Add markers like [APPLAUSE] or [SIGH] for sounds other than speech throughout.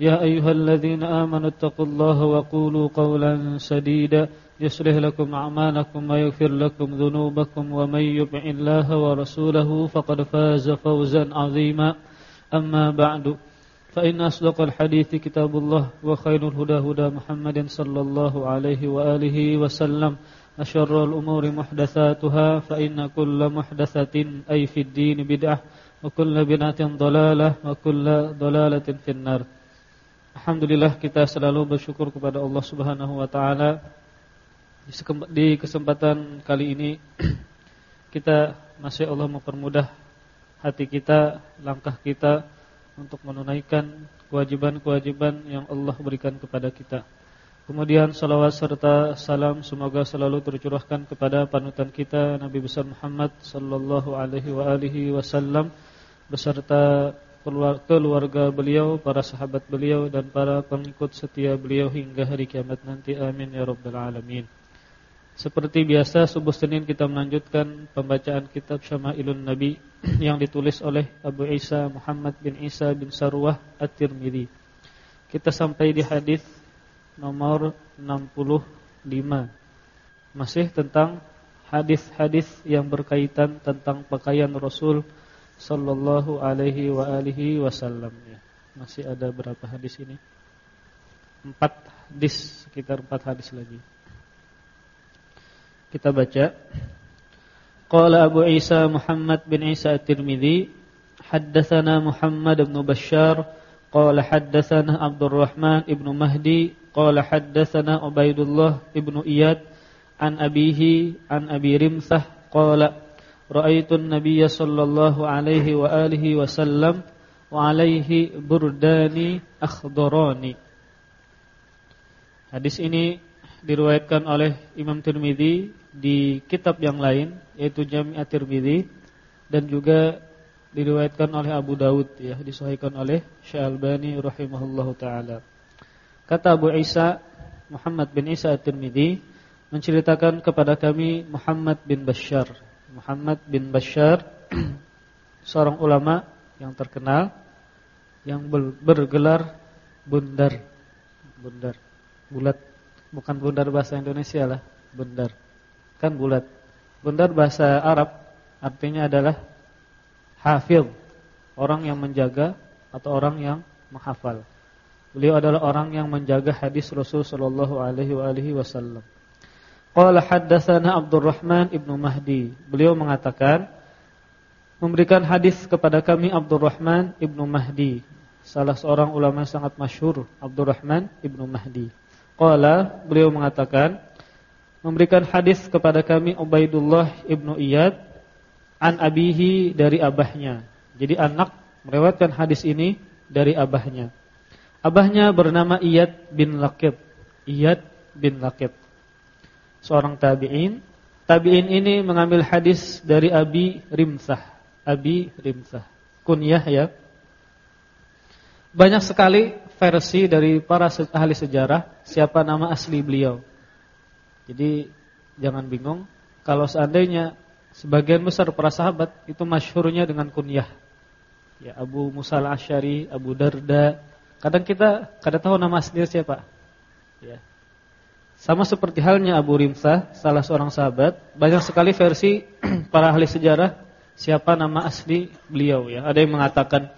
يا أيها الذين آمنوا اتقوا الله وقولوا قولا سديدا يصلح لكم أعمالكم ويغفر لكم ذنوبكم ومن يطع الله ورسوله فقد فاز فوزا عظيما. أما بعد فإن أصدق الحديث كتاب الله وخير الهدى هدى محمد صلى الله عليه وآله وسلم. أشر الأمور محدثاتها فإن كل محدثة أي في الدين بدعة وكل بدعة ضلالة وكل ضلالة في النار. Alhamdulillah kita selalu bersyukur kepada Allah Subhanahu wa taala di kesempatan kali ini [CLEARS THROAT] kita masih Allah mempermudah hati kita, langkah kita untuk menunaikan kewajiban-kewajiban yang Allah berikan kepada kita. Kemudian salawat serta salam semoga selalu tercurahkan kepada panutan kita Nabi besar Muhammad sallallahu alaihi wasallam beserta keluarga beliau, para sahabat beliau dan para pengikut setia beliau hingga hari kiamat nanti. Amin ya rabbal alamin. Seperti biasa subuh Senin kita melanjutkan pembacaan kitab Syama'ilun Nabi [CLEARS THROAT] yang ditulis oleh Abu Isa Muhammad bin Isa bin Sarwah At-Tirmidzi. Kita sampai di hadis nomor 65. Masih tentang hadis-hadis yang berkaitan tentang pakaian Rasul sallallahu alaihi wa alihi wasallam ya. Masih ada berapa hadis ini? Empat hadis, sekitar empat hadis lagi. Kita baca. Qala Abu Isa Muhammad bin Isa At-Tirmidzi, haddatsana Muhammad bin Bashar, qala haddatsana Abdul Rahman ibn Mahdi, qala haddatsana Ubaidullah ibn Iyad an abihi an Abi Rimsah qala Ra'aitun Nabiyya sallallahu alaihi wa alihi wasallam wa alaihi burdani akhdarani. Hadis ini diriwayatkan oleh Imam Tirmizi di kitab yang lain yaitu Jami' At-Tirmizi dan juga diriwayatkan oleh Abu Daud ya, disahihkan oleh Syalbani rahimahullahu taala. Kata Abu Isa Muhammad bin Isa At-Tirmizi menceritakan kepada kami Muhammad bin Bashar Muhammad bin Bashar [CLEARS THROAT] seorang ulama yang terkenal yang bergelar bundar. Bundar. Bulat. Bukan bundar bahasa Indonesia lah. Bundar. Kan bulat. Bundar bahasa Arab artinya adalah hafil. Orang yang menjaga atau orang yang menghafal. Beliau adalah orang yang menjaga hadis Rasul sallallahu alaihi wasallam Qala haddatsana Abdurrahman ibnu Mahdi. Beliau mengatakan memberikan hadis kepada kami Abdurrahman ibnu Mahdi, salah seorang ulama yang sangat masyhur, Abdurrahman ibnu Mahdi. Qala beliau mengatakan memberikan hadis kepada kami Ubaidullah ibnu Iyad an abihi dari abahnya. Jadi anak melewatkan hadis ini dari abahnya. Abahnya bernama Iyad bin Laqib. Iyad bin Laqib seorang tabi'in. Tabi'in ini mengambil hadis dari Abi Rimsah. Abi Rimsah. Kunyah ya. Banyak sekali versi dari para ahli sejarah siapa nama asli beliau. Jadi jangan bingung kalau seandainya sebagian besar para sahabat itu masyhurnya dengan kunyah. Ya Abu Musa al-Asy'ari, Abu Darda. Kadang kita kadang tahu nama asli siapa? Ya, sama seperti halnya Abu Rimsah, salah seorang sahabat, banyak sekali versi [CLEARS THROAT] para ahli sejarah siapa nama asli beliau ya. Ada yang mengatakan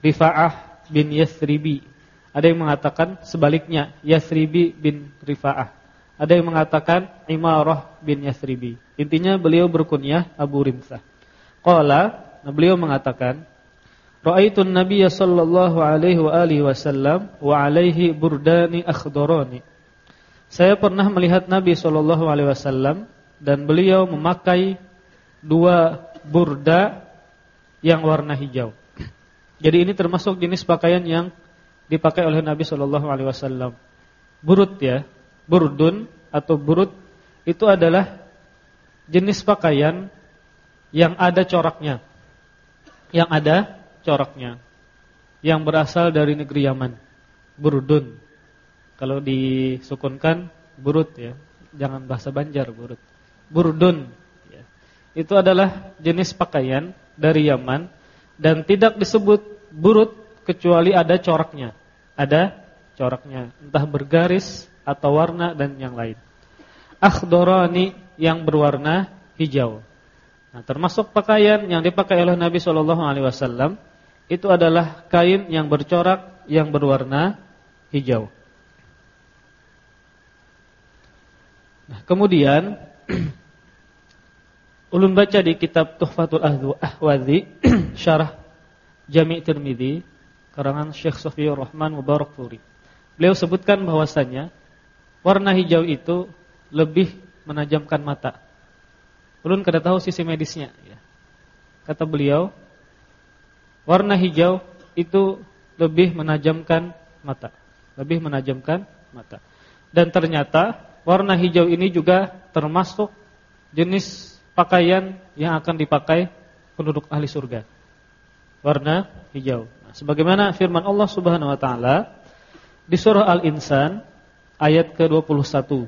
Rifa'ah bin Yathribi. Ada yang mengatakan sebaliknya Yathribi bin Rifa'ah. ada yang mengatakan Imarah bin Yathribi. Intinya beliau berkunyah Abu Rimsah. Qala, nah beliau mengatakan, Ra'aitun Nabiy sallallahu alaihi wa alihi wasallam wa alaihi burdani akhdarani. Saya pernah melihat Nabi sallallahu alaihi wasallam dan beliau memakai dua burda yang warna hijau. Jadi ini termasuk jenis pakaian yang dipakai oleh Nabi sallallahu alaihi wasallam. Burut ya, burdun atau burut itu adalah jenis pakaian yang ada coraknya. Yang ada coraknya yang berasal dari negeri Yaman. Burdun. Kalau disukunkan burut ya. Jangan bahasa Banjar burut. Burdun ya. Itu adalah jenis pakaian dari Yaman dan tidak disebut burut kecuali ada coraknya. Ada coraknya, entah bergaris atau warna dan yang lain. Akhdorani yang berwarna hijau. Nah, termasuk pakaian yang dipakai oleh Nabi Shallallahu alaihi wasallam itu adalah kain yang bercorak yang berwarna hijau. Nah, kemudian [CLEARS THROAT] ulun baca di kitab Tuhfatul Ahwazi [CLEARS THROAT] syarah Jami' Tirmizi karangan Syekh Sofiyur Rahman Mubarak Furi. Beliau sebutkan bahwasanya warna hijau itu lebih menajamkan mata. Ulun kada tahu sisi medisnya ya. Kata beliau, Warna hijau itu lebih menajamkan mata, lebih menajamkan mata. Dan ternyata warna hijau ini juga termasuk jenis pakaian yang akan dipakai penduduk ahli surga. Warna hijau. Nah, sebagaimana firman Allah Subhanahu wa taala di surah Al-Insan ayat ke-21.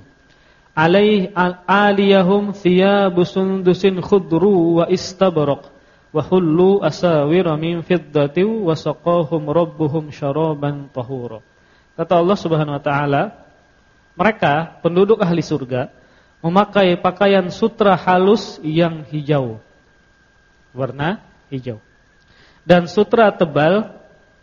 Alaih aliyahum thiyabusun dusin khudru wa istabraq wa hullu asawira min fiddatin wa saqahum rabbuhum syaraban tahura. Kata Allah Subhanahu wa taala, mereka penduduk ahli surga memakai pakaian sutra halus yang hijau. Warna hijau. Dan sutra tebal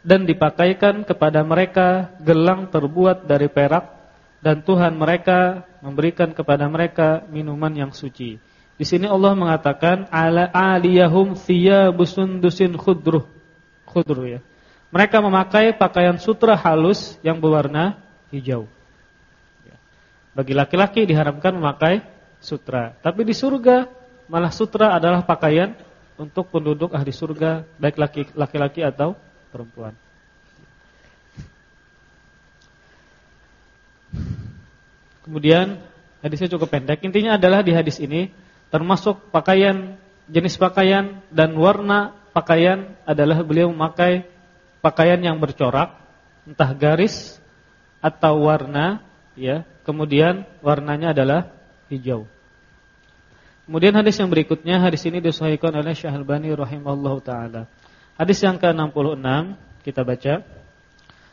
dan dipakaikan kepada mereka gelang terbuat dari perak dan Tuhan mereka memberikan kepada mereka minuman yang suci. Di sini Allah mengatakan ala aliyahum thiyabusundusin khudruh. Khudruh ya. Mereka memakai pakaian sutra halus yang berwarna hijau. Bagi laki-laki diharamkan memakai sutra. Tapi di surga malah sutra adalah pakaian untuk penduduk ahli surga baik laki-laki atau perempuan. Kemudian hadisnya cukup pendek. Intinya adalah di hadis ini termasuk pakaian jenis pakaian dan warna pakaian adalah beliau memakai pakaian yang bercorak entah garis atau warna ya kemudian warnanya adalah hijau. Kemudian hadis yang berikutnya hadis ini disahihkan oleh Syekh Albani rahimahullahu taala. Hadis yang ke-66 kita baca.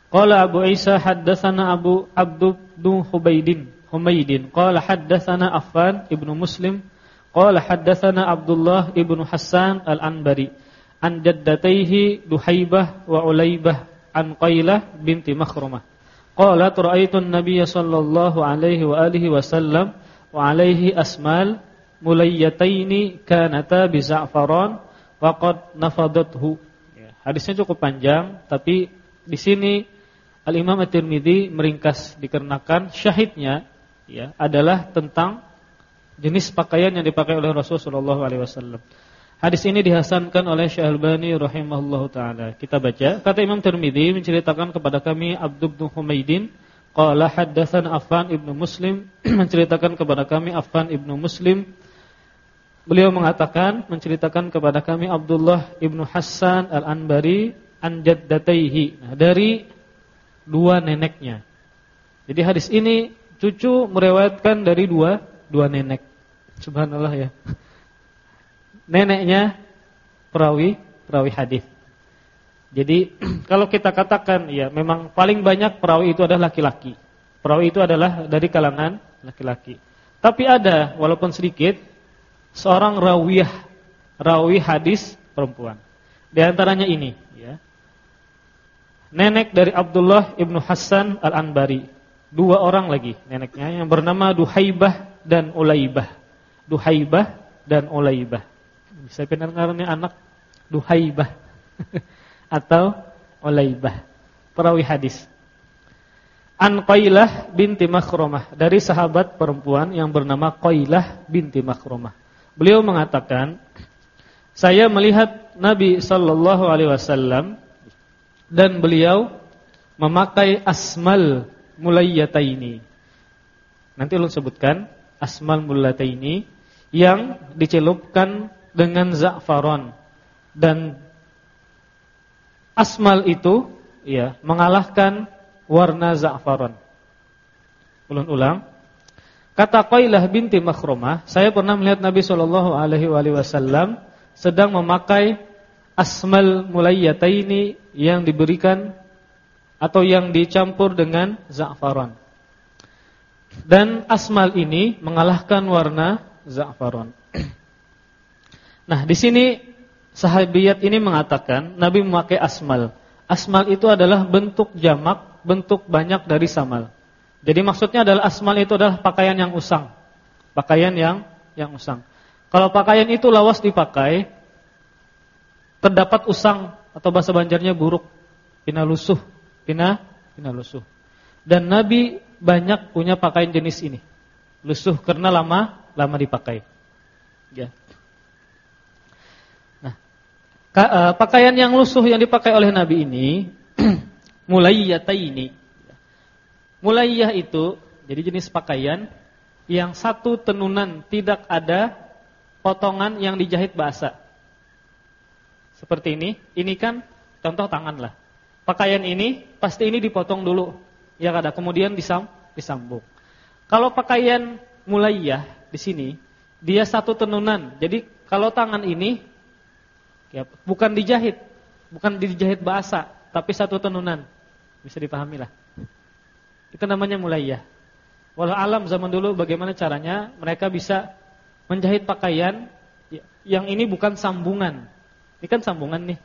Qala Abu Isa haddatsana Abu Abdul Hubaidin Humaidin. Qala haddatsana Affan ibnu Muslim. Qala haddatsana Abdullah ibnu Hassan al-Anbari an jaddatayhi Duhaibah wa Ulaibah an Qailah binti Makhrumah. Qala ra'aitu an-nabiy sallallahu alaihi wa alihi wasallam wa alaihi asmal mulayyataini kanata bi za'faran wa qad nafadathu. Ya, hadisnya cukup panjang tapi di sini Al-Imam At-Tirmizi meringkas dikarenakan syahidnya ya adalah tentang jenis pakaian yang dipakai oleh Rasulullah SAW. Hadis ini dihasankan oleh Syekh Albani rahimahullahu taala. Kita baca, kata Imam Tirmizi menceritakan kepada kami Abdul bin Humaidin qala haddatsan Affan ibnu Muslim [CLEARS THROAT] menceritakan kepada kami Affan ibnu Muslim Beliau mengatakan menceritakan kepada kami Abdullah ibnu Hassan al-Anbari an jaddataihi nah, dari dua neneknya. Jadi hadis ini cucu meriwayatkan dari dua dua nenek. Subhanallah ya. [LAUGHS] Neneknya perawi perawi hadis. Jadi [CLEARS THROAT] kalau kita katakan ya memang paling banyak perawi itu adalah laki-laki. Perawi itu adalah dari kalangan laki-laki. Tapi ada walaupun sedikit seorang rawiyah rawi hadis perempuan. Di antaranya ini ya. Nenek dari Abdullah ibnu Hasan al-Anbari. dua orang lagi neneknya yang bernama Duhaibah dan Ulaibah. Duhaibah dan Ulaibah. Bisa pendengarnya anak Duhaibah [LAUGHS] atau Ulaibah. Perawi hadis. An Qailah binti Makhrumah dari sahabat perempuan yang bernama Qailah binti Makhrumah. Beliau mengatakan, saya melihat Nabi sallallahu alaihi wasallam dan beliau memakai asmal mulayyataini. Nanti ulun sebutkan asmal mulayyataini yang dicelupkan dengan za'faron dan asmal itu ya mengalahkan warna za'faron. Ulun ulang. Kata Qailah binti Makhrumah, saya pernah melihat Nabi sallallahu alaihi wasallam sedang memakai asmal mulayyataini yang diberikan atau yang dicampur dengan za'faron. Dan asmal ini mengalahkan warna za'faron. Nah, di sini sahabiat ini mengatakan Nabi memakai asmal. Asmal itu adalah bentuk jamak, bentuk banyak dari samal. Jadi maksudnya adalah asmal itu adalah pakaian yang usang. Pakaian yang yang usang. Kalau pakaian itu lawas dipakai, terdapat usang atau bahasa Banjarnya buruk, pina lusuh, pina pina lusuh. Dan Nabi banyak punya pakaian jenis ini. Lusuh karena lama lama dipakai. Ya. Uh, pakaian yang lusuh yang dipakai oleh Nabi ini [CLEARS THROAT] mulayyataini. Mulayyah itu jadi jenis pakaian yang satu tenunan tidak ada potongan yang dijahit basah. Seperti ini, ini kan contoh tangan lah. Pakaian ini pasti ini dipotong dulu, ya kada, kemudian disam, disambung. Kalau pakaian mulayyah di sini dia satu tenunan. Jadi kalau tangan ini ya, bukan dijahit, bukan dijahit bahasa, tapi satu tenunan. Bisa dipahami lah. Itu namanya mulayyah. Walau alam zaman dulu bagaimana caranya mereka bisa menjahit pakaian yang ini bukan sambungan. Ini kan sambungan nih.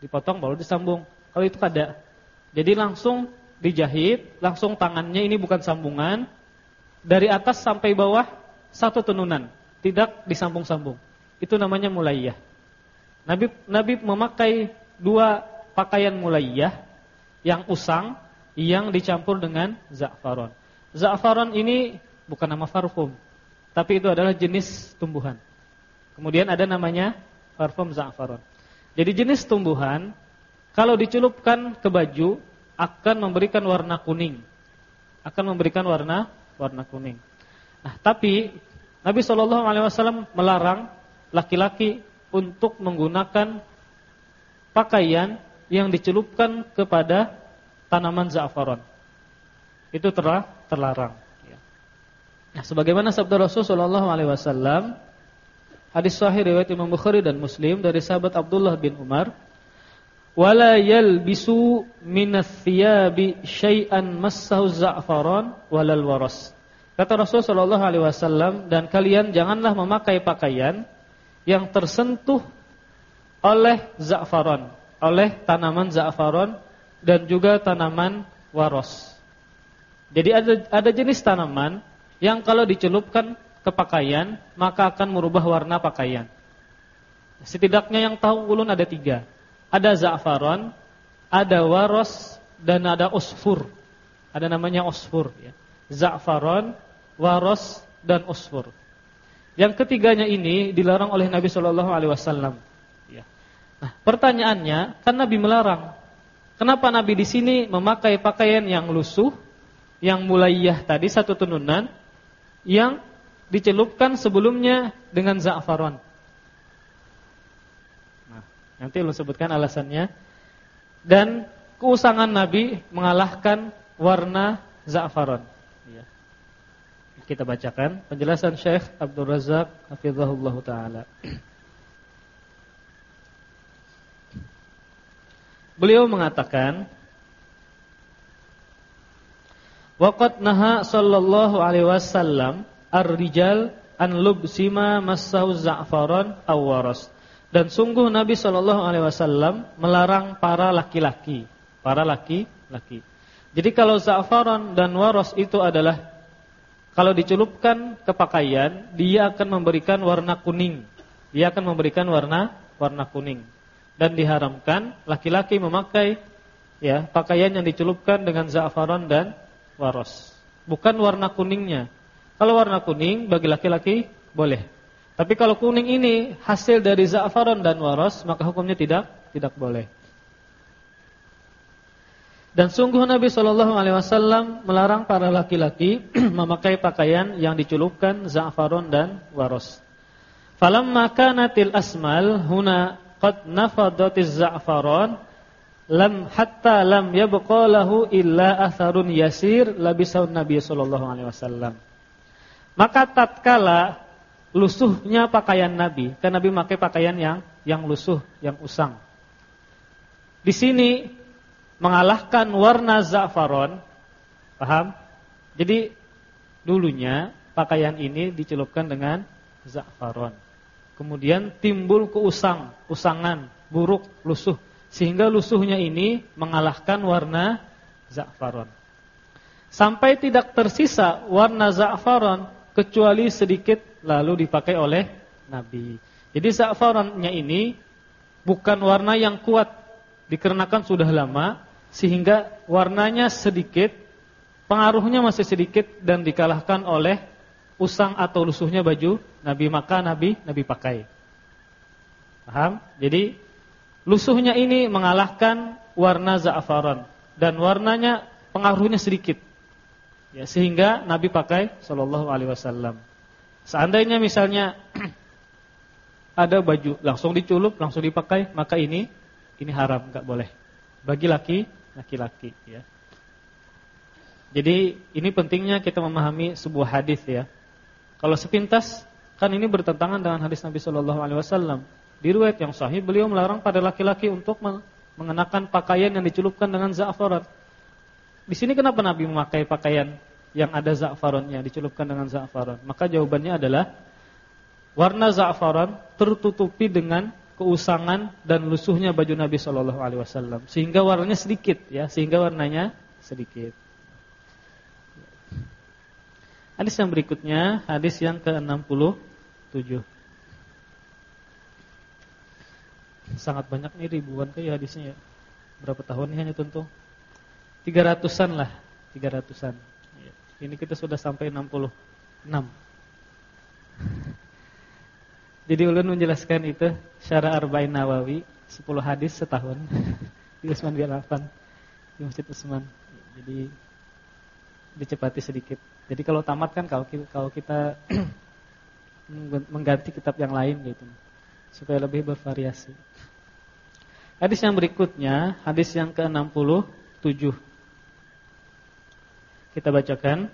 Dipotong baru disambung. Kalau itu kada. Jadi langsung dijahit, langsung tangannya ini bukan sambungan. Dari atas sampai bawah satu tenunan, tidak disambung-sambung. Itu namanya mulayyah. Nabi Nabi memakai dua pakaian mulayyah yang usang yang dicampur dengan za'faron. Za'faron ini bukan nama parfum, tapi itu adalah jenis tumbuhan. Kemudian ada namanya parfum za'faron. Jadi jenis tumbuhan kalau dicelupkan ke baju akan memberikan warna kuning. Akan memberikan warna warna kuning. Nah, tapi Nabi Shallallahu alaihi wasallam melarang laki-laki untuk menggunakan pakaian yang dicelupkan kepada tanaman za'faron. Itu telah terlarang ya. Nah, sebagaimana sabda Rasul sallallahu alaihi wasallam hadis sahih riwayat Imam Bukhari dan Muslim dari sahabat Abdullah bin Umar wala yalbisu minas thiyabi syai'an massahu za'faron walal waras Kata Rasul Shallallahu Alaihi Wasallam dan kalian janganlah memakai pakaian yang tersentuh oleh za'faron, oleh tanaman za'faron dan juga tanaman waros. Jadi ada ada jenis tanaman yang kalau dicelupkan ke pakaian maka akan merubah warna pakaian. Setidaknya yang tahu ulun ada tiga. Ada za'faron, ada waros dan ada osfur. Ada namanya osfur. Ya. Za'faron, waros dan usfur. Yang ketiganya ini dilarang oleh Nabi Shallallahu Alaihi Wasallam. Ya. Nah, pertanyaannya, kan Nabi melarang. Kenapa Nabi di sini memakai pakaian yang lusuh, yang mulayyah tadi satu tununan, yang dicelupkan sebelumnya dengan za'faron? Nah, nanti lu sebutkan alasannya. Dan keusangan Nabi mengalahkan warna za'faron. Kita bacakan penjelasan Syekh Abdul Razak hafizahullah taala. Beliau mengatakan Waqat naha sallallahu alaihi wasallam ar-rijal an lubsima massahu za'faran aw waras. Dan sungguh Nabi sallallahu alaihi wasallam melarang para laki-laki, para laki-laki Jadi kalau za'faron dan waros itu adalah kalau dicelupkan ke pakaian, dia akan memberikan warna kuning. Dia akan memberikan warna warna kuning. Dan diharamkan laki-laki memakai ya pakaian yang dicelupkan dengan za'faron dan waros. Bukan warna kuningnya. Kalau warna kuning bagi laki-laki boleh. Tapi kalau kuning ini hasil dari za'faron dan waros, maka hukumnya tidak tidak boleh. Dan sungguh Nabi Shallallahu Alaihi Wasallam melarang para laki-laki [CLEARS THROAT] memakai pakaian yang dicelupkan za'faron dan waros. Falamma kanatil asmal huna qad nafadatiz za'faron lam hatta lam yabqa lahu illa atharun yasir labisaun Nabi Shallallahu Alaihi Wasallam. Maka tatkala lusuhnya pakaian Nabi, kan Nabi memakai pakaian yang yang lusuh, yang usang. Di sini mengalahkan warna za'faron. Paham? Jadi dulunya pakaian ini dicelupkan dengan za'faron. Kemudian timbul keusang, usangan, buruk, lusuh sehingga lusuhnya ini mengalahkan warna za'faron. Sampai tidak tersisa warna za'faron kecuali sedikit lalu dipakai oleh Nabi. Jadi za'faronnya ini bukan warna yang kuat dikarenakan sudah lama sehingga warnanya sedikit, pengaruhnya masih sedikit dan dikalahkan oleh usang atau lusuhnya baju Nabi maka Nabi Nabi pakai. Paham? Jadi lusuhnya ini mengalahkan warna za'afaran dan warnanya pengaruhnya sedikit. Ya, sehingga Nabi pakai sallallahu alaihi wasallam. Seandainya misalnya [CLEARS THROAT] ada baju langsung diculup, langsung dipakai, maka ini ini haram, enggak boleh. Bagi laki laki-laki ya. Jadi ini pentingnya kita memahami sebuah hadis ya. Kalau sepintas kan ini bertentangan dengan hadis Nabi Shallallahu alaihi wasallam. Di riwayat yang sahih beliau melarang pada laki-laki untuk mengenakan pakaian yang dicelupkan dengan za'faran. Di sini kenapa Nabi memakai pakaian yang ada za'farannya dicelupkan dengan za'faran? Maka jawabannya adalah warna za'faran tertutupi dengan keusangan dan lusuhnya baju Nabi Shallallahu Alaihi Wasallam sehingga warnanya sedikit ya sehingga warnanya sedikit. Hadis yang berikutnya hadis yang ke 67 Sangat banyak nih ribuan kayak hadisnya ya. Berapa tahun hanya tentu? 300-an lah, 300-an. Ini kita sudah sampai 66. Jadi ulun menjelaskan itu secara arba'in nawawi 10 hadis setahun [LAUGHS] di Usman bin Affan di Masjid Usman. Jadi dicepati sedikit. Jadi kalau tamat kan kalau kalau kita [CLEARS THROAT] mengganti kitab yang lain gitu supaya lebih bervariasi. Hadis yang berikutnya, hadis yang ke-67. Kita bacakan.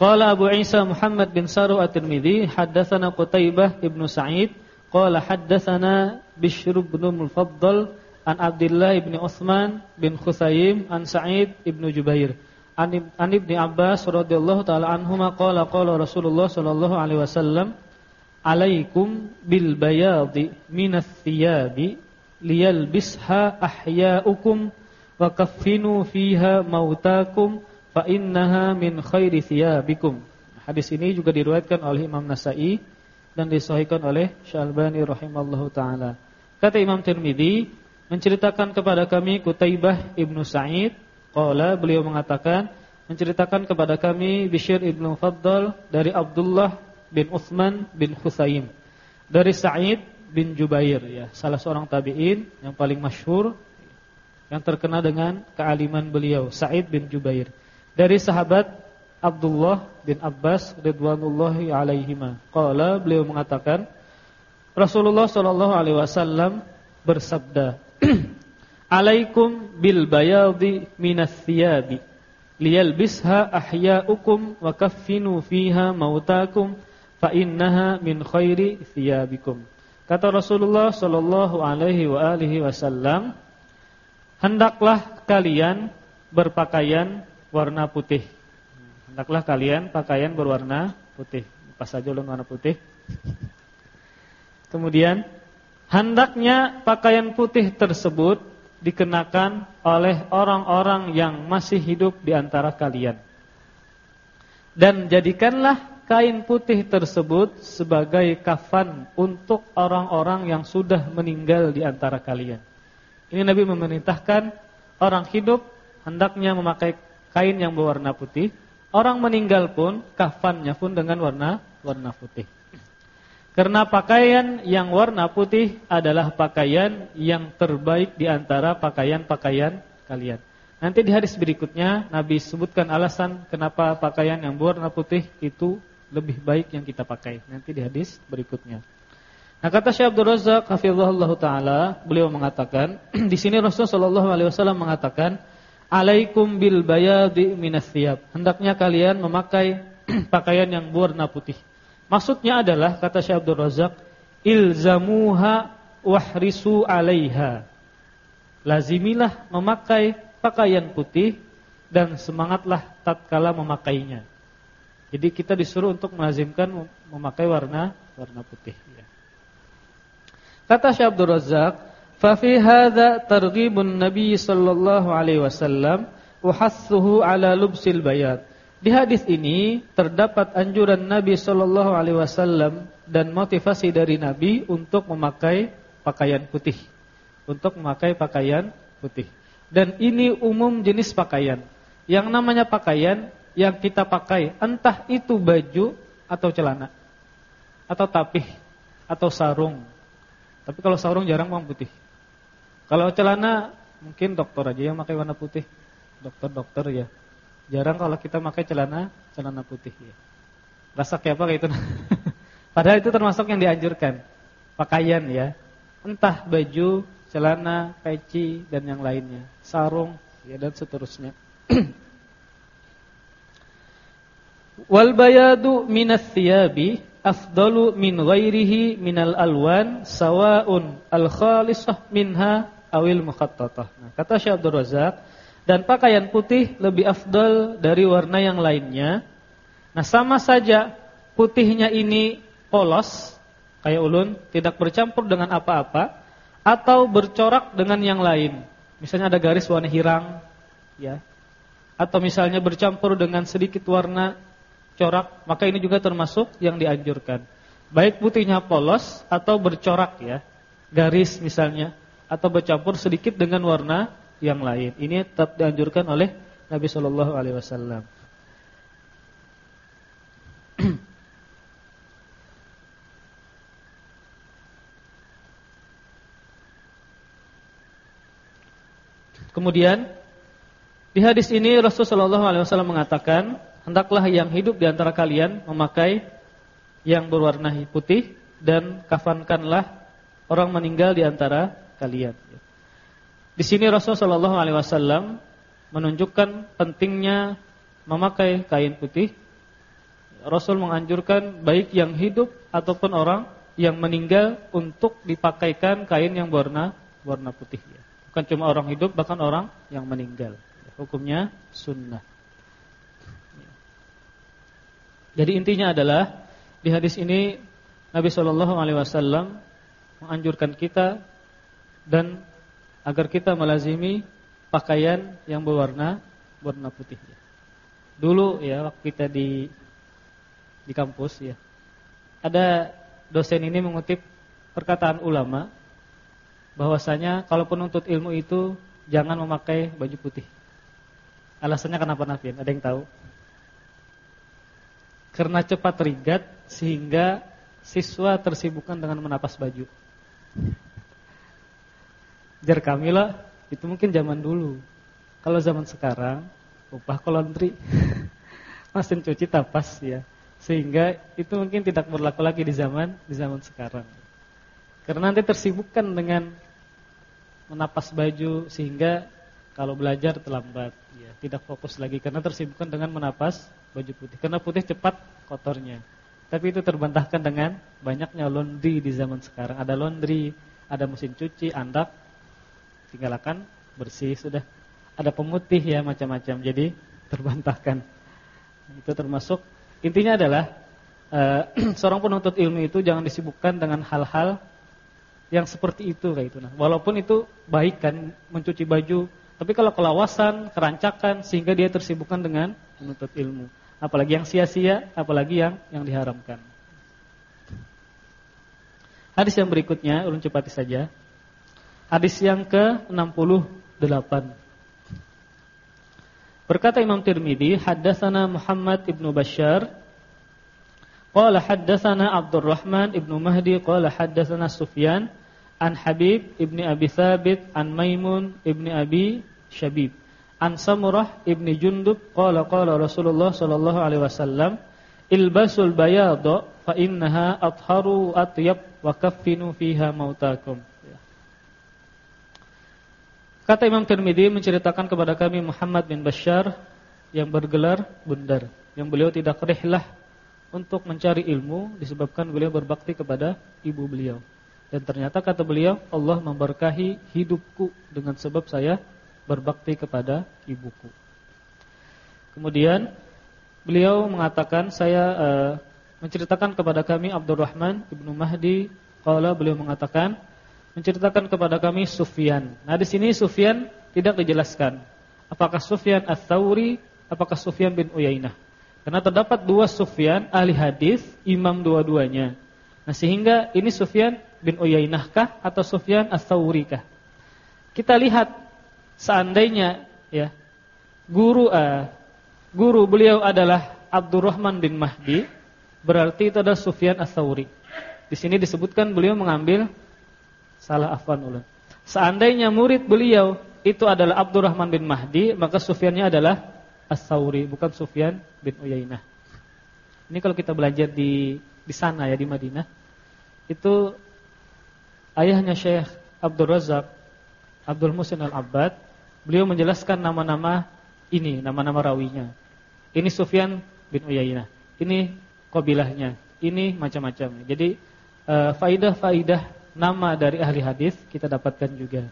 Qala Abu Isa Muhammad bin Saru At-Tirmidzi haddatsana Qutaibah ibnu Sa'id. Qala haddatsana Bishr bin Mufaddal an Abdullah ibn Utsman bin Khusaim an Sa'id ibnu Jubair. An, an Abbas radhiyallahu taala anhuma qala qala Rasulullah sallallahu alaihi wasallam alaikum bil bayadi minas thiyabi liyalbisha ahya'ukum wa kaffinu fiha mautakum fa innaha min khairi thiyabikum. Hadis ini juga diriwayatkan oleh Imam Nasa'i dan disahihkan oleh Syalbani rahimallahu taala. Kata Imam Tirmizi menceritakan kepada kami Kutaibah Ibnu Sa'id qala beliau mengatakan menceritakan kepada kami Bishr Ibnu Faddal dari Abdullah bin Uthman bin Khusaim dari Sa'id bin Jubair ya salah seorang tabi'in yang paling masyhur yang terkenal dengan kealiman beliau Sa'id bin Jubair dari sahabat Abdullah bin Abbas radhiyallahu alaihima. Qala beliau mengatakan Rasulullah sallallahu alaihi wasallam bersabda [CLEARS THROAT] Alaikum bil bayadi minas thiyabi liyalbisha ahya'ukum wa kaffinu fiha mautakum fa innaha min khairi thiyabikum. Kata Rasulullah sallallahu alaihi wa alihi wasallam hendaklah kalian berpakaian warna putih. Hendaklah kalian pakaian berwarna putih. Pas saja ulun warna putih. Kemudian hendaknya pakaian putih tersebut dikenakan oleh orang-orang yang masih hidup di antara kalian. Dan jadikanlah kain putih tersebut sebagai kafan untuk orang-orang yang sudah meninggal di antara kalian. Ini Nabi memerintahkan orang hidup hendaknya memakai kain yang berwarna putih. Orang meninggal pun kafannya pun dengan warna warna putih. Karena pakaian yang warna putih adalah pakaian yang terbaik di antara pakaian-pakaian kalian. Nanti di hadis berikutnya Nabi sebutkan alasan kenapa pakaian yang berwarna putih itu lebih baik yang kita pakai. Nanti di hadis berikutnya. Nah kata Syekh Abdul Razak hafizahullah taala, beliau mengatakan [CLEARS THROAT] di sini Rasulullah sallallahu alaihi wasallam mengatakan, "Alaikum bil bayadi minas Hendaknya kalian memakai [CLEARS THROAT] pakaian yang berwarna putih. Maksudnya adalah kata Syekh Abdul Razak, ilzamuha wahrisu 'alaiha. Lazimilah memakai pakaian putih dan semangatlah tatkala memakainya. Jadi kita disuruh untuk melazimkan memakai warna warna putih ya. Kata Syekh Abdul Razak, "Fa fi hadza targhibun Nabi sallallahu alaihi wasallam wa hassuhu ala lubsil bayat." Di hadis ini terdapat anjuran Nabi Shallallahu Alaihi Wasallam dan motivasi dari Nabi untuk memakai pakaian putih, untuk memakai pakaian putih. Dan ini umum jenis pakaian. Yang namanya pakaian yang kita pakai, entah itu baju atau celana, atau tapih, atau sarung. Tapi kalau sarung jarang bang putih. Kalau celana mungkin dokter aja yang pakai warna putih, dokter-dokter ya. Jarang kalau kita pakai celana celana putih ya. Rasa kayak apa kayak itu. [LAUGHS] Padahal itu termasuk yang dianjurkan. Pakaian ya. Entah baju, celana, peci dan yang lainnya. Sarung ya dan seterusnya. [CLEARS THROAT] Wal bayadu minas thiyabi afdalu min ghairihi minal alwan sawa'un al khalisah minha awil mukhattatah. Nah, kata Syekh Abdul Razak, dan pakaian putih lebih afdal dari warna yang lainnya. Nah, sama saja putihnya ini polos kayak ulun, tidak bercampur dengan apa-apa atau bercorak dengan yang lain. Misalnya ada garis warna hirang, ya. Atau misalnya bercampur dengan sedikit warna corak, maka ini juga termasuk yang dianjurkan. Baik putihnya polos atau bercorak ya, garis misalnya atau bercampur sedikit dengan warna yang lain. Ini tetap dianjurkan oleh Nabi Shallallahu alaihi wasallam. [CLEARS THROAT] Kemudian di hadis ini Rasulullah wasallam mengatakan, hendaklah yang hidup di antara kalian memakai yang berwarna putih dan kafankanlah orang meninggal di antara kalian. Di sini Rasulullah Wasallam menunjukkan pentingnya memakai kain putih. Rasul menganjurkan baik yang hidup ataupun orang yang meninggal untuk dipakaikan kain yang warna warna putih. Bukan cuma orang hidup, bahkan orang yang meninggal. Hukumnya sunnah. Jadi intinya adalah di hadis ini Nabi Shallallahu Alaihi Wasallam menganjurkan kita dan agar kita melazimi pakaian yang berwarna warna putih. Dulu ya waktu kita di di kampus ya. Ada dosen ini mengutip perkataan ulama bahwasanya kalau penuntut ilmu itu jangan memakai baju putih. Alasannya kenapa Nafin? Ada yang tahu? Karena cepat terigat sehingga siswa tersibukkan dengan menapas baju. Jar Kamila itu mungkin zaman dulu. Kalau zaman sekarang upah laundry [LAUGHS] mesin cuci tapas ya. Sehingga itu mungkin tidak berlaku lagi di zaman di zaman sekarang. Karena nanti tersibukkan dengan menapas baju sehingga kalau belajar terlambat ya, tidak fokus lagi karena tersibukkan dengan menapas baju putih. Karena putih cepat kotornya. Tapi itu terbantahkan dengan banyaknya laundry di zaman sekarang. Ada laundry, ada mesin cuci, andak tinggal akan bersih sudah. Ada pemutih ya macam-macam. Jadi terbantahkan. Itu termasuk intinya adalah uh, [CLEARS THROAT] seorang penuntut ilmu itu jangan disibukkan dengan hal-hal yang seperti itu kayak itu. Nah, walaupun itu baik kan mencuci baju, tapi kalau kelawasan, kerancakan sehingga dia tersibukkan dengan menuntut ilmu. Apalagi yang sia-sia, apalagi yang yang diharamkan. Hadis yang berikutnya, ulun cepati saja. Hadis yang ke-68. Berkata Imam Tirmidzi, haddatsana Muhammad ibnu Bashar qala haddatsana Abdurrahman ibnu Mahdi qala haddatsana Sufyan an Habib ibni Abi Thabit an Maimun ibni Abi Shabib an Samurah ibni Jundub qala qala Rasulullah sallallahu alaihi wasallam ilbasul bayadha fa innaha atharu atyab wa kaffinu fiha mautakum Kata Imam Tirmidzi menceritakan kepada kami Muhammad bin Bashar yang bergelar Bundar yang beliau tidak rihlah untuk mencari ilmu disebabkan beliau berbakti kepada ibu beliau. Dan ternyata kata beliau, Allah memberkahi hidupku dengan sebab saya berbakti kepada ibuku. Kemudian beliau mengatakan saya uh, menceritakan kepada kami Abdurrahman ibnu Mahdi, kalau beliau mengatakan menceritakan kepada kami Sufyan. Nah di sini Sufyan tidak dijelaskan. Apakah Sufyan Ats-Tsauri, apakah Sufyan bin Uyainah? Karena terdapat dua Sufyan ahli hadis, imam dua-duanya. Nah sehingga ini Sufyan bin Uyainah kah atau Sufyan Ats-Tsauri kah? Kita lihat seandainya ya guru uh, guru beliau adalah Abdurrahman bin Mahdi, berarti itu adalah Sufyan Ats-Tsauri. Di sini disebutkan beliau mengambil salah afwan ulun. Seandainya murid beliau itu adalah Abdurrahman bin Mahdi, maka Sufyannya adalah Ats-Tsauri, bukan Sufyan bin Uyainah. Ini kalau kita belajar di di sana ya di Madinah, itu ayahnya Syekh Abdul Razak Abdul Musin Al-Abbad beliau menjelaskan nama-nama ini, nama-nama rawinya. Ini Sufyan bin Uyainah. Ini kabilahnya. Ini macam-macam. Jadi uh, faidah-faidah nama dari ahli hadis kita dapatkan juga.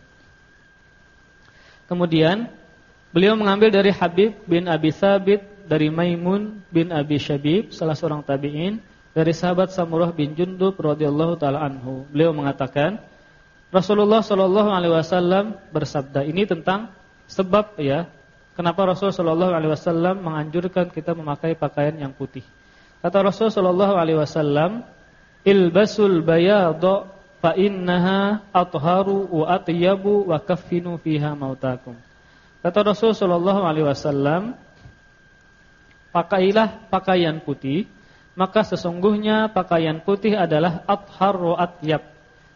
Kemudian beliau mengambil dari Habib bin Abi Sabit dari Maimun bin Abi Syabib salah seorang tabi'in dari sahabat Samurah bin Jundub radhiyallahu taala anhu. Beliau mengatakan, Rasulullah sallallahu alaihi wasallam bersabda. Ini tentang sebab ya, kenapa Rasul sallallahu alaihi wasallam menganjurkan kita memakai pakaian yang putih. Kata Rasul sallallahu alaihi wasallam, "Ilbasul bayadha fa innaha atharu wa atyabu wa kaffinu fiha mautakum." Kata Rasul sallallahu alaihi wasallam, pakailah pakaian putih maka sesungguhnya pakaian putih adalah athhar wa atyab,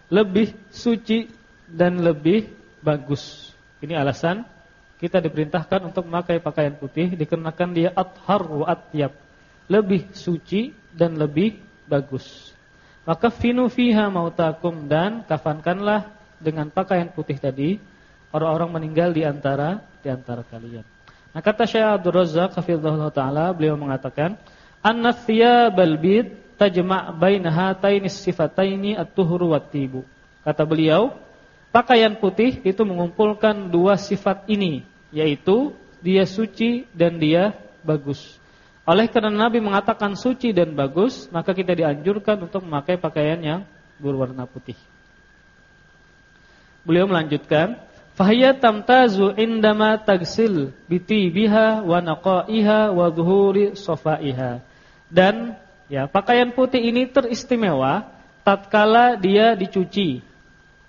lebih suci dan lebih bagus. Ini alasan kita diperintahkan untuk memakai pakaian putih dikarenakan dia athhar wa atyab, lebih suci dan lebih bagus. Maka finu fiha mautakum dan kafankanlah dengan pakaian putih tadi orang-orang meninggal di antara di antara kalian. Nah kata Syekh Abdul Razzaq hafizahullah taala beliau mengatakan anna thiyabal bid tajma' baina hataini sifataini at-tuhru wat-tibu. Kata beliau, pakaian putih itu mengumpulkan dua sifat ini, yaitu dia suci dan dia bagus. Oleh karena Nabi mengatakan suci dan bagus, maka kita dianjurkan untuk memakai pakaian yang berwarna putih. Beliau melanjutkan, Fahiyya tamtazu indama tagsil bitibiha wa naqaiha wa dhuhuri sofaiha. Dan ya, pakaian putih ini teristimewa tatkala dia dicuci.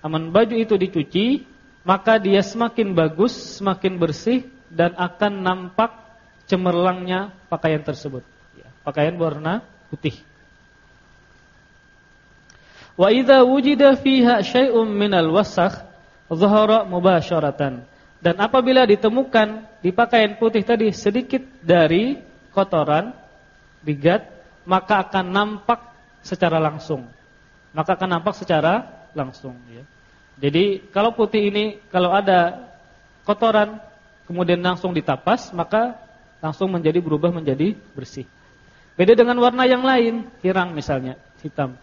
Aman baju itu dicuci, maka dia semakin bagus, semakin bersih dan akan nampak cemerlangnya pakaian tersebut. Ya, pakaian warna putih. Wa idza wujida fiha syai'un minal wasakh dhahara mubasyaratan. Dan apabila ditemukan di pakaian putih tadi sedikit dari kotoran, digat maka akan nampak secara langsung. Maka akan nampak secara langsung ya. Jadi kalau putih ini kalau ada kotoran kemudian langsung ditapas maka langsung menjadi berubah menjadi bersih. Beda dengan warna yang lain, hirang misalnya, hitam.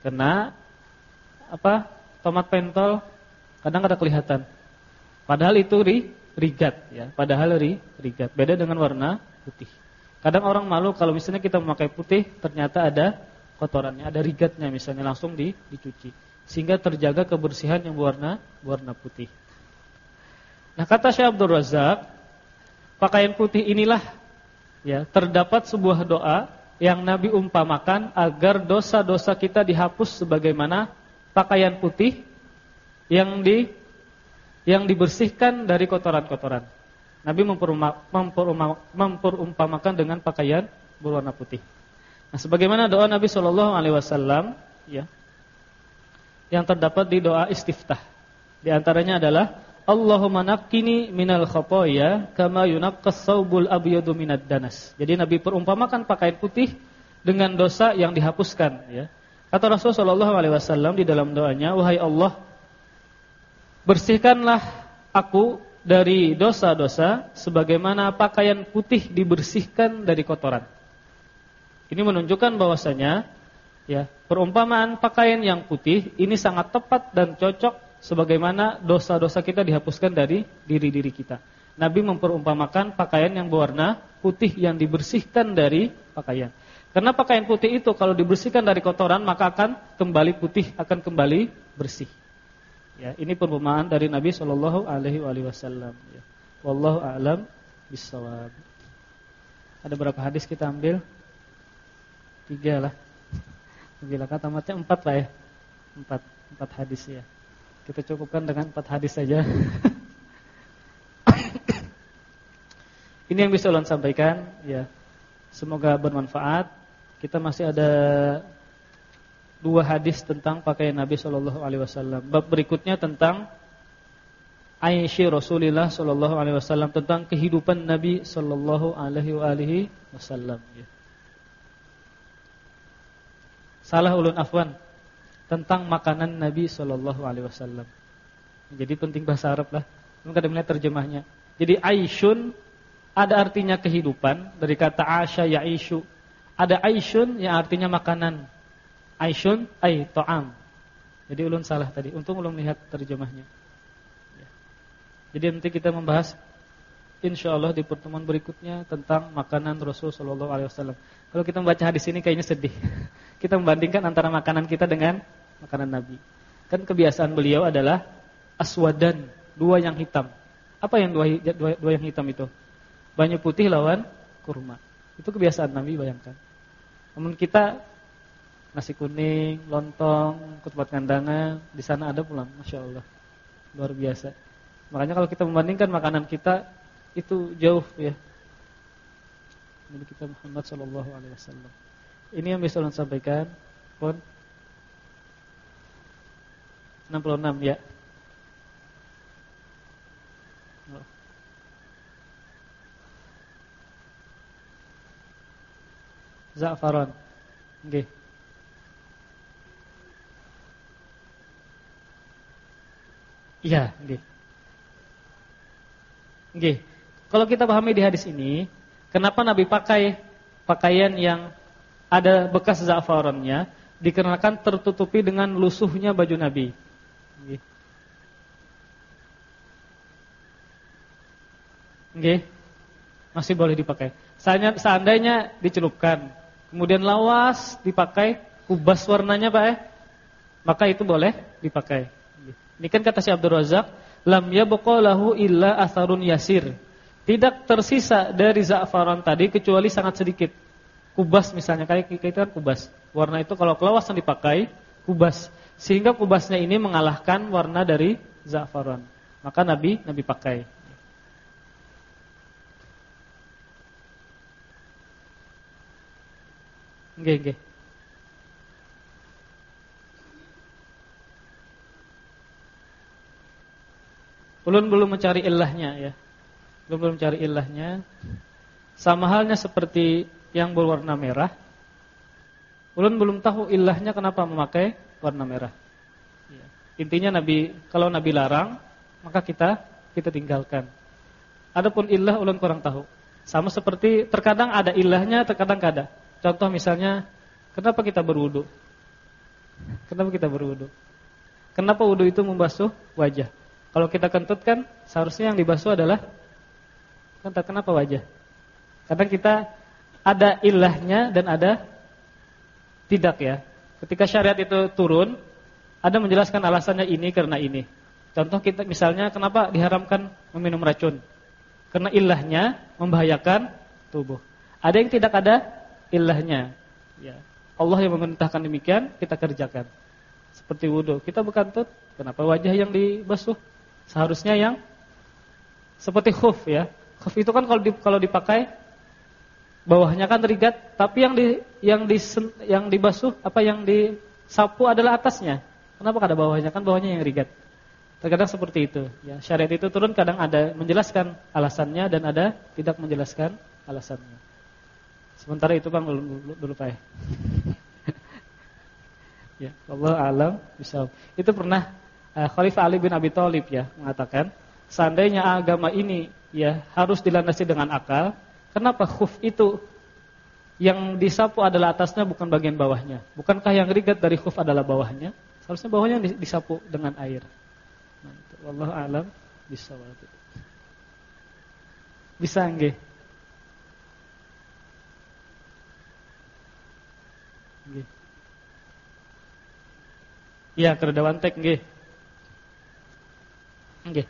Karena apa? Tomat pentol kadang ada kelihatan. Padahal itu ri, rigat ya, padahal ri, rigat. Beda dengan warna putih. Kadang orang malu kalau misalnya kita memakai putih ternyata ada kotorannya, ada rigatnya misalnya langsung di, dicuci. sehingga terjaga kebersihan yang berwarna warna putih. Nah, kata Syekh Abdul Razak, pakaian putih inilah ya, terdapat sebuah doa yang Nabi umpamakan agar dosa-dosa kita dihapus sebagaimana pakaian putih yang di yang dibersihkan dari kotoran-kotoran. Nabi memperumpamakan dengan pakaian berwarna putih. Nah, sebagaimana doa Nabi Shallallahu Alaihi Wasallam, ya, yang terdapat di doa istiftah. Di antaranya adalah Allahumma naqqini minal khotoya kama yunaqqas saubul abyadu minad danas. Jadi Nabi perumpamakan pakaian putih dengan dosa yang dihapuskan ya. Kata Rasulullah wasallam di dalam doanya, "Wahai Allah, bersihkanlah aku dari dosa-dosa sebagaimana pakaian putih dibersihkan dari kotoran." Ini menunjukkan bahwasanya ya, perumpamaan pakaian yang putih ini sangat tepat dan cocok sebagaimana dosa-dosa kita dihapuskan dari diri-diri kita. Nabi memperumpamakan pakaian yang berwarna putih yang dibersihkan dari pakaian. Karena pakaian putih itu kalau dibersihkan dari kotoran maka akan kembali putih, akan kembali bersih. Ya, ini perumpamaan dari Nabi Shallallahu alaihi wasallam ya. Wallahu a'lam bishawab. Ada berapa hadis kita ambil? Tiga lah. Bila kata tamatnya empat lah ya. Empat, empat hadis ya. Kita cukupkan dengan empat hadis saja. Ini yang bisa ulun sampaikan ya. Semoga bermanfaat. Kita masih ada dua hadis tentang pakaian Nabi Shallallahu alaihi wasallam. Bab berikutnya tentang Aisyah Rasulullah Shallallahu alaihi wasallam tentang kehidupan Nabi Shallallahu alaihi wasallam ya. Salah ulun afwan tentang makanan Nabi Shallallahu Alaihi Wasallam. Jadi penting bahasa Arab lah. Mungkin ada melihat terjemahnya. Jadi Aisyun ada artinya kehidupan dari kata Asya Ya'ishu. Ada Aisyun yang artinya makanan. Aisyun ay to'am. Jadi ulun salah tadi. Untung ulun lihat terjemahnya. Ya. Jadi nanti kita membahas insya Allah di pertemuan berikutnya tentang makanan Rasul Shallallahu Alaihi Wasallam. Kalau kita membaca hadis ini kayaknya sedih. [LAUGHS] Kita membandingkan antara makanan kita dengan makanan Nabi. Kan kebiasaan beliau adalah aswadan, dua yang hitam. Apa yang dua, dua, dua yang hitam itu? Banyak putih lawan kurma. Itu kebiasaan Nabi bayangkan. Namun kita nasi kuning, lontong, ketupat kandangan, di sana ada pulang, masya Allah, luar biasa. Makanya kalau kita membandingkan makanan kita itu jauh ya. Nabi kita Muhammad Shallallahu Alaihi Wasallam. Ini yang bisa saya sampaikan. Pon 66 ya. Za'faran. Nggih. Iya, nggih. Nggih. Kalau kita pahami di hadis ini, kenapa Nabi pakai pakaian yang ada bekas za'farannya dikarenakan tertutupi dengan lusuhnya baju Nabi. Nggih. Masih boleh dipakai. Seandainya dicelupkan, kemudian lawas dipakai, ubas warnanya Pak eh, maka itu boleh dipakai. Ini kan kata Syekh Abdul Razak, lam yabqa lahu illa atharun yasir. Tidak tersisa dari za'faran tadi kecuali sangat sedikit kubas misalnya kayak kita kubas. Warna itu kalau kelawasan dipakai kubas. Sehingga kubasnya ini mengalahkan warna dari za'faran. Maka Nabi Nabi pakai. Nggih, nggih. Belum belum mencari ilahnya ya. Belum belum mencari ilahnya. Sama halnya seperti yang berwarna merah. Ulun belum tahu ilahnya kenapa memakai warna merah. Ya. Intinya Nabi kalau Nabi larang, maka kita kita tinggalkan. Adapun ilah ulun kurang tahu. Sama seperti terkadang ada ilahnya, terkadang kada. Contoh misalnya, kenapa kita berwudu? Kenapa kita berwudu? Kenapa wudu itu membasuh wajah? Kalau kita kentut kan seharusnya yang dibasuh adalah kentut. Kenapa wajah? Kadang kita ada ilahnya dan ada tidak ya. Ketika syariat itu turun, ada menjelaskan alasannya ini karena ini. Contoh kita misalnya kenapa diharamkan meminum racun? Karena ilahnya membahayakan tubuh. Ada yang tidak ada ilahnya. Ya. Allah yang memerintahkan demikian, kita kerjakan. Seperti wudhu, kita berkantut, kenapa wajah yang dibasuh? Seharusnya yang seperti khuf ya. Khuf itu kan kalau kalau dipakai bawahnya kan terigat, tapi yang di yang di yang dibasuh apa yang disapu adalah atasnya. Kenapa ada bawahnya? Kan bawahnya yang rigat. Terkadang seperti itu. Ya, syariat itu turun kadang ada menjelaskan alasannya dan ada tidak menjelaskan alasannya. Sementara itu Bang dulu, dulu Pak. [LAUGHS] ya, Allah alam bisa. Itu pernah uh, Khalifah Ali bin Abi Thalib ya mengatakan, seandainya agama ini ya harus dilandasi dengan akal, kenapa khuf itu yang disapu adalah atasnya bukan bagian bawahnya? Bukankah yang rigat dari khuf adalah bawahnya? Harusnya bawahnya disapu dengan air. Nah, Allah alam bisa Bisa nggih? Nggih. Iya, keredawan tek nggih. Nggih.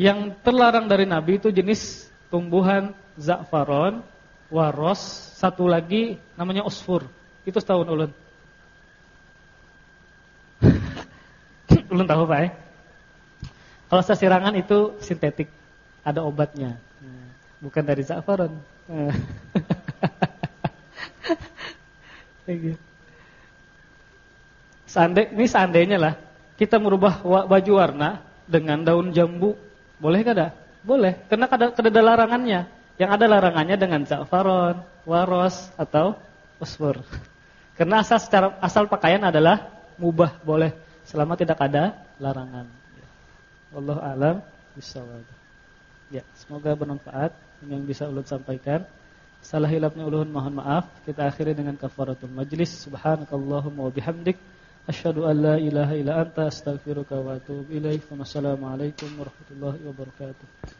Yang terlarang dari Nabi itu jenis tumbuhan za'faron, waros, satu lagi namanya osfur. Itu setahun ulun. [LAUGHS] Belum tahu Pak ya. Kalau sasirangan itu sintetik, ada obatnya. Bukan dari za'faron. [LAUGHS] Seandai, ini seandainya lah kita merubah baju warna dengan daun jambu, boleh kada? Boleh, karena kada ada larangannya. Yang ada larangannya dengan za'faron, waros atau fosfor. Karena asal secara asal pakaian adalah mubah, boleh selama tidak ada larangan. Allah alam bisawab. Ya, semoga bermanfaat yang bisa ulun sampaikan. Salah hilapnya ulun mohon maaf. Kita akhiri dengan kafaratul majlis. Subhanakallahumma wa bihamdik asyhadu an la ilaha illa anta astaghfiruka wa atubu ilaik. Wassalamualaikum warahmatullahi wabarakatuh.